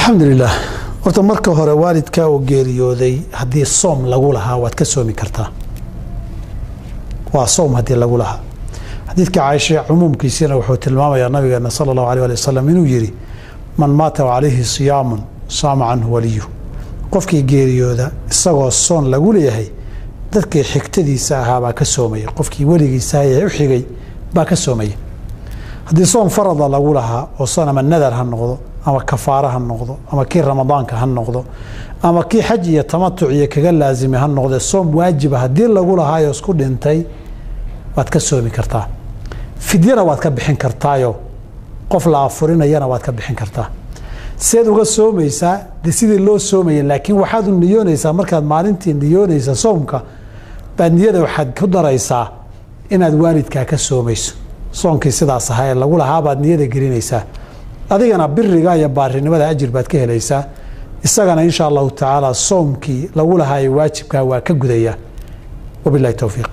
alxamdulilah horta marka hore waalidkaa oo geeriyooday haddii soom lagu lahaa waad ka soomi kartaa. Waa soom haddii lagu lahaa. Xadiidka caaisha cumuumkiisina wuxuu tilmaamayaa nabigeena sala allahu alay ali wasalam inuu yidhi man maata calayhi siyaamun saama canhu waliyu. Qofkii geeriyooda isagoo soon lagu leeyahay dadkii xigtadiisa ahaa baa ka soomaya. Qofkii weligiisa ee u xigay baa ka soomaya. Haddii soom farada lagu lahaa oo soon ama nadar ha noqdo ama kafaaro ha noqdo ama kii ramadaanka ha noqdo ama kii xaj iyo tamatuc iyo kaga laazimay ha noqde soom waajiba haddii lagu lahaayo isku dhintay waad ka soomi kartaa. Fidyana waad ka bixin kartaayo. Qof la afurinayana waad ka bixin kartaa. Seed uga soomaysaa de sidii loo soomaya laakiin waxaad u niyoonaysaa markaad maalintii niyoonaysa soomka baad niyada waxaad ku daraysaa inaad waalidkaa ka soomayso. Soonkii sidaas ahaa ee lagu lahaabaad niyada gelinaysaa adigana biriga iyo baarinimada ajir baad ka helaysaa. Isagana insha allahu tacaala soomkii lagu lahaa waajibkaa waa ka gudayaa wabilahi towfiiq